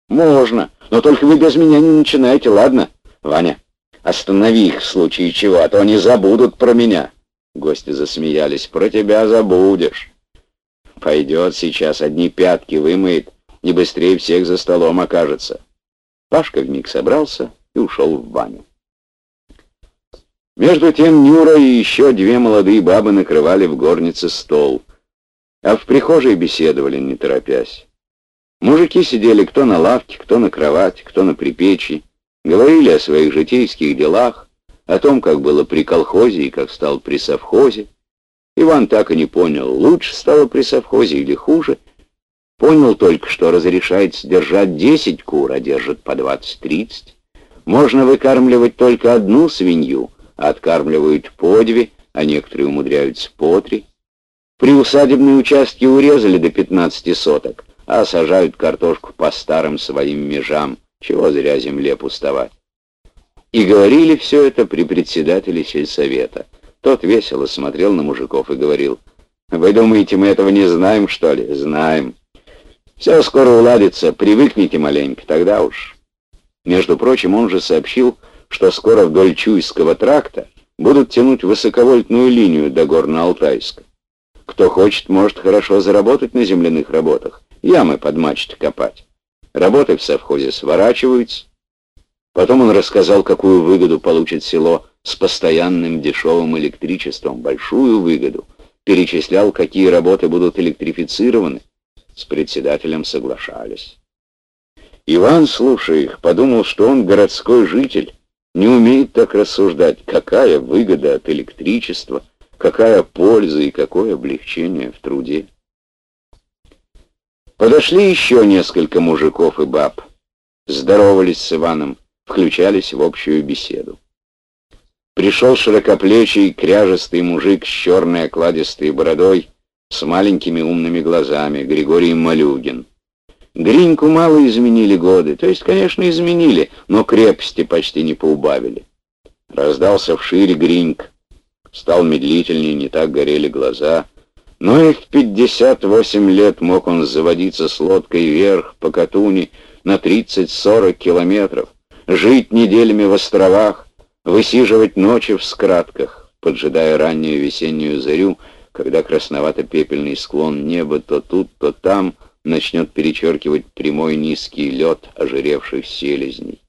«Можно. Но только вы без меня не начинайте, ладно? Ваня, останови их в случае чего, а то они забудут про меня. Гости засмеялись. Про тебя забудешь. Пойдет сейчас, одни пятки вымоет, не быстрее всех за столом окажется. Пашка вмиг собрался и ушел в баню. Между тем Нюра и еще две молодые бабы накрывали в горнице стол, а в прихожей беседовали, не торопясь. Мужики сидели кто на лавке, кто на кровати, кто на припечи, говорили о своих житейских делах, о том, как было при колхозе и как стал при совхозе. Иван так и не понял, лучше стало при совхозе или хуже. Понял только, что разрешается держать 10 кур, а держат по 20-30. Можно выкармливать только одну свинью, а откармливают по две, а некоторые умудряются по три. Приусадебные участки урезали до 15 соток, а сажают картошку по старым своим межам, чего зря земле пустовать. И говорили все это при председателе сельсовета. Тот весело смотрел на мужиков и говорил, «Вы думаете, мы этого не знаем, что ли? Знаем. Все скоро уладится, привыкните маленько, тогда уж». Между прочим, он же сообщил, что скоро вдоль Чуйского тракта будут тянуть высоковольтную линию до Горно-Алтайска. Кто хочет, может хорошо заработать на земляных работах, ямы под мачты копать. Работы в совхозе сворачиваются. Потом он рассказал, какую выгоду получит село с постоянным дешевым электричеством, большую выгоду. Перечислял, какие работы будут электрифицированы. С председателем соглашались. Иван, слушая их, подумал, что он городской житель, не умеет так рассуждать, какая выгода от электричества, какая польза и какое облегчение в труде. Подошли еще несколько мужиков и баб. Здоровались с Иваном, включались в общую беседу. Пришел широкоплечий, кряжестый мужик с черной окладистой бородой, с маленькими умными глазами, Григорий Малюгин. Гриньку мало изменили годы, то есть, конечно, изменили, но крепости почти не поубавили. Раздался вшире Гриньк, стал медлительнее, не так горели глаза, но и в 58 лет мог он заводиться с лодкой вверх по Катуни на 30-40 километров, жить неделями в островах, высиживать ночи в скратках, поджидая раннюю весеннюю зарю, когда красновато-пепельный склон неба то тут, то там — начнет перечеркивать прямой низкий лед ожиревших селезней.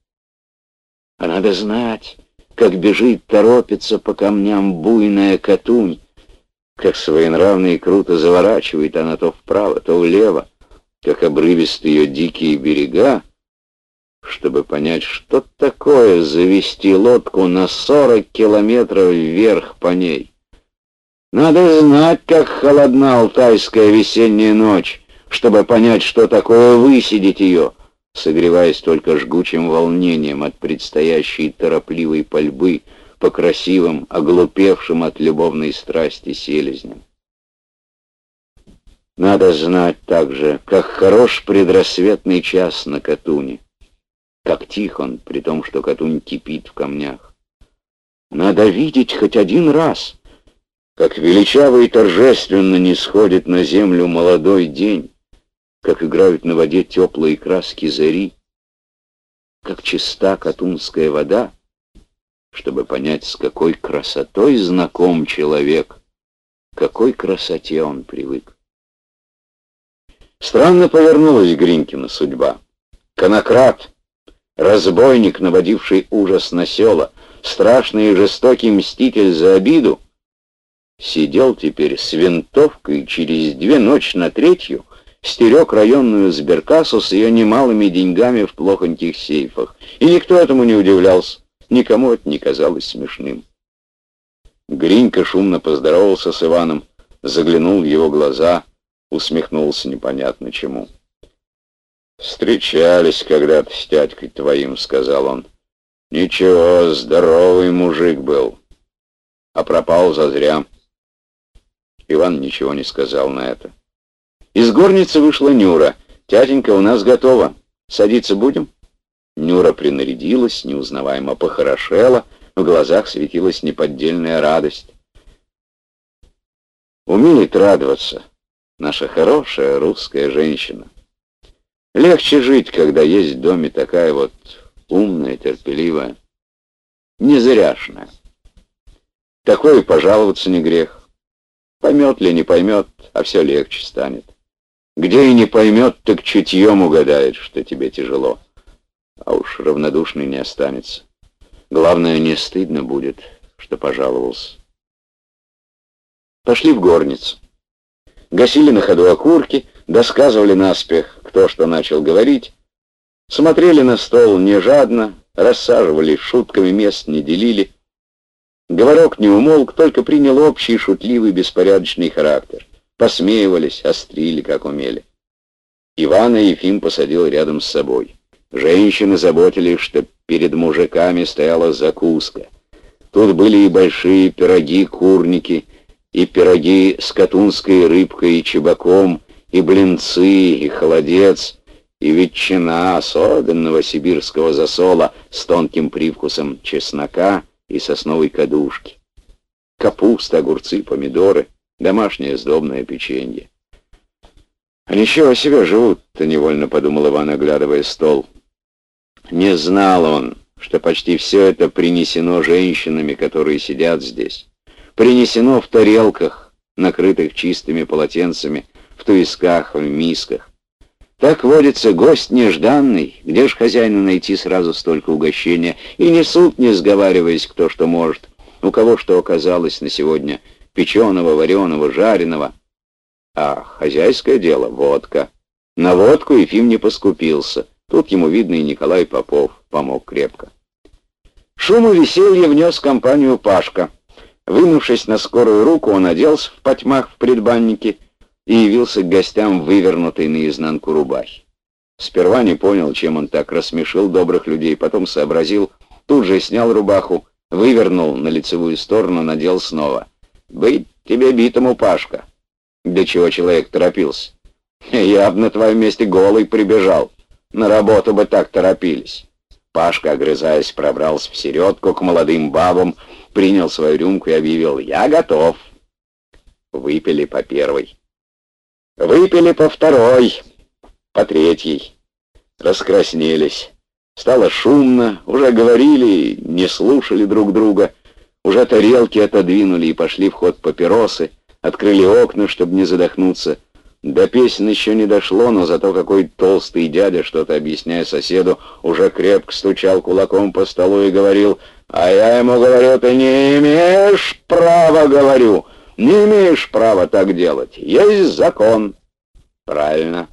А надо знать, как бежит, торопится по камням буйная катунь, как своенравно и круто заворачивает она то вправо, то влево, как обрывисты ее дикие берега, чтобы понять, что такое завести лодку на сорок километров вверх по ней. Надо знать, как холодна алтайская весенняя ночь, чтобы понять, что такое высидеть ее, согреваясь только жгучим волнением от предстоящей торопливой пальбы по красивым, оглупевшим от любовной страсти селезням. Надо знать также, как хорош предрассветный час на Катуне, как тих он, при том, что Катунь кипит в камнях. Надо видеть хоть один раз, как величаво и торжественно не сходит на землю молодой день, как играют на воде теплые краски зари, как чиста катунская вода, чтобы понять, с какой красотой знаком человек, какой красоте он привык. Странно повернулась Гринькина судьба. Конократ, разбойник, наводивший ужас на села, страшный и жестокий мститель за обиду, сидел теперь с винтовкой через две ночи на третью — стерег районную сберкассу с ее немалыми деньгами в плохоньких сейфах. И никто этому не удивлялся, никому это не казалось смешным. Гринька шумно поздоровался с Иваном, заглянул в его глаза, усмехнулся непонятно чему. «Встречались когда-то с тядькой твоим», — сказал он. «Ничего, здоровый мужик был, а пропал зазря». Иван ничего не сказал на это. Из горницы вышла Нюра. «Тятенька, у нас готово. Садиться будем?» Нюра принарядилась, неузнаваемо похорошела, в глазах светилась неподдельная радость. Умеет радоваться наша хорошая русская женщина. Легче жить, когда есть в доме такая вот умная, терпеливая, незряшная. Такое пожаловаться не грех. Поймет ли, не поймет, а все легче станет. Где и не поймет, так чутьем угадает, что тебе тяжело. А уж равнодушный не останется. Главное, не стыдно будет, что пожаловался. Пошли в горницу. Гасили на ходу окурки, досказывали наспех, кто что начал говорить. Смотрели на стол не жадно, рассаживали шутками, мест не делили. Говорок не умолк, только принял общий, шутливый, беспорядочный характер посмеивались, острили, как умели. Ивана Ефим посадил рядом с собой. Женщины заботились, что перед мужиками стояла закуска. Тут были и большие пироги-курники, и пироги с катунской рыбкой и чебаком, и блинцы, и холодец, и ветчина особенного сибирского засола с тонким привкусом чеснока и сосновой кадушки. Капуста, огурцы, помидоры — домашнее сдобное печенье. А ничего себе живут-то, невольно подумал Иван, оглядывая стол. Не знал он, что почти все это принесено женщинами, которые сидят здесь. Принесено в тарелках, накрытых чистыми полотенцами, в туисках, в мисках. Так водится гость нежданный, где ж хозяину найти сразу столько угощения, и несут, не сговариваясь, кто что может, у кого что оказалось на сегодня, печеного, вареного, жареного. А хозяйское дело — водка. На водку Ефим не поскупился. Тут ему, видно, и Николай Попов помог крепко. Шум и веселье внес компанию Пашка. Вынувшись на скорую руку, он оделся в потьмах в предбаннике и явился к гостям вывернутой наизнанку рубахи. Сперва не понял, чем он так рассмешил добрых людей, потом сообразил, тут же снял рубаху, вывернул на лицевую сторону, надел снова. «Быть тебе битому, Пашка!» Для чего человек торопился? «Я б на твоем месте голый прибежал. На работу бы так торопились». Пашка, огрызаясь, пробрался в середку к молодым бабам, принял свою рюмку и объявил «Я готов». Выпили по первой. Выпили по второй, по третьей. Раскраснелись. Стало шумно, уже говорили, не слушали друг друга. Уже тарелки отодвинули и пошли в ход папиросы, открыли окна, чтобы не задохнуться. До песен еще не дошло, но зато какой толстый дядя, что-то объясняя соседу, уже крепко стучал кулаком по столу и говорил, «А я ему говорю, ты не имеешь права, говорю, не имеешь права так делать. Есть закон. Правильно.